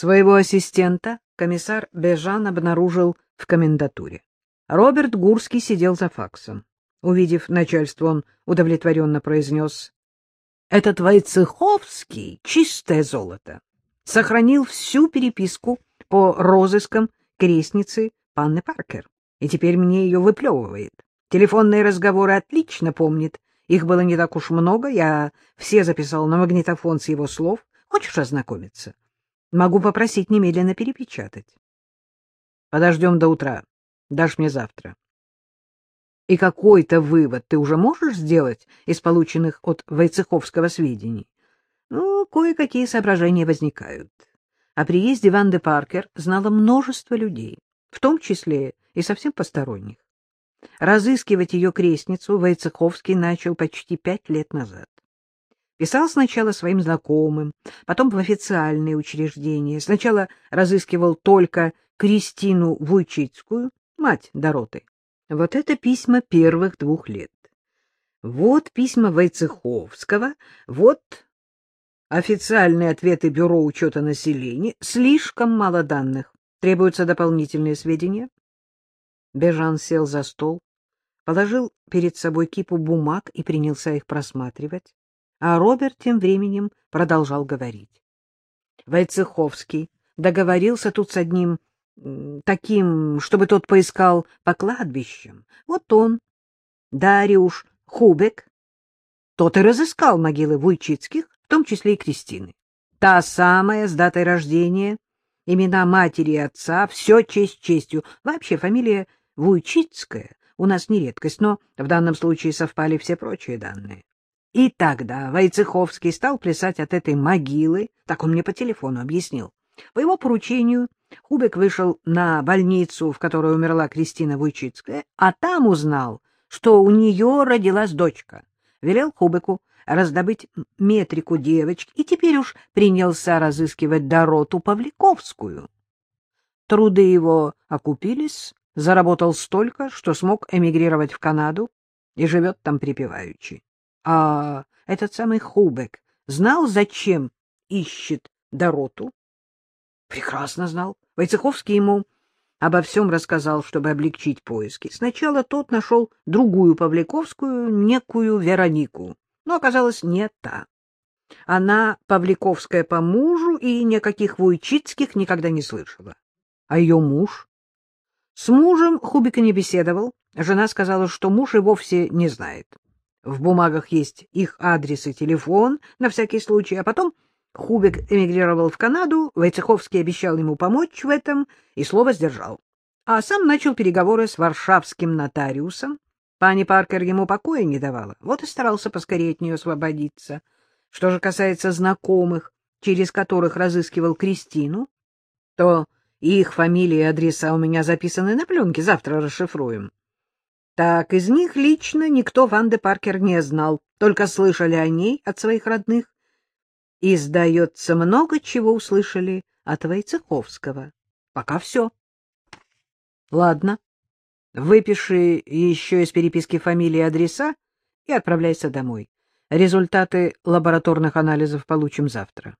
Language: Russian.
Своего ассистента комиссар Бежан обнаружил в комендатуре. Роберт Гурский сидел за факсом. Увидев начальство, он удовлетворенно произнес. — Этот Войцеховский — чистое золото. Сохранил всю переписку по розыскам крестницы Панны Паркер, и теперь мне ее выплевывает. Телефонные разговоры отлично помнит. Их было не так уж много, я все записал на магнитофон с его слов. Хочешь ознакомиться? Могу попросить немедленно перепечатать. Подождем до утра. Дашь мне завтра. И какой-то вывод ты уже можешь сделать из полученных от Войцеховского сведений? Ну, кое-какие соображения возникают. О приезде Ванды Паркер знало множество людей, в том числе и совсем посторонних. Разыскивать ее крестницу Войцеховский начал почти пять лет назад. Писал сначала своим знакомым, потом в официальные учреждения. Сначала разыскивал только Кристину Вуйчицкую, мать Дороты. Вот это письма первых двух лет. Вот письма Войцеховского, вот официальные ответы Бюро учета населения. Слишком мало данных. Требуются дополнительные сведения. Бежан сел за стол, положил перед собой кипу бумаг и принялся их просматривать. А Роберт тем временем продолжал говорить. Войцеховский договорился тут с одним таким, чтобы тот поискал по кладбищам. Вот он, Дариуш Хубек, тот и разыскал могилы Вуйчицких, в том числе и Кристины. Та самая с датой рождения, имена матери и отца, все честь честью. Вообще фамилия Вуйчицкая у нас не редкость, но в данном случае совпали все прочие данные. И тогда Войцеховский стал плясать от этой могилы, так он мне по телефону объяснил. По его поручению Хубек вышел на больницу, в которой умерла Кристина Вуйчицкая, а там узнал, что у нее родилась дочка. Велел Хубеку раздобыть метрику девочки и теперь уж принялся разыскивать Дороту Павликовскую. Труды его окупились, заработал столько, что смог эмигрировать в Канаду и живет там припеваючи. А этот самый Хубек знал, зачем ищет Дороту? Прекрасно знал. Войцеховский ему обо всем рассказал, чтобы облегчить поиски. Сначала тот нашел другую Павликовскую, некую Веронику, но оказалось не та. Она Павликовская по мужу и никаких Вуйчицких никогда не слышала. А ее муж? С мужем Хубика не беседовал. Жена сказала, что муж и вовсе не знает. В бумагах есть их адрес и телефон на всякий случай, а потом Хубик эмигрировал в Канаду, Войцеховский обещал ему помочь в этом и слово сдержал. А сам начал переговоры с варшавским нотариусом. Пани Паркер ему покоя не давала, вот и старался поскорее от нее освободиться. Что же касается знакомых, через которых разыскивал Кристину, то их фамилии и адреса у меня записаны на пленке, завтра расшифруем. Так, из них лично никто Ванде Паркер не знал, только слышали о ней от своих родных. И, сдается, много чего услышали от Войцеховского. Пока все. Ладно, выпиши еще из переписки фамилии и адреса и отправляйся домой. Результаты лабораторных анализов получим завтра.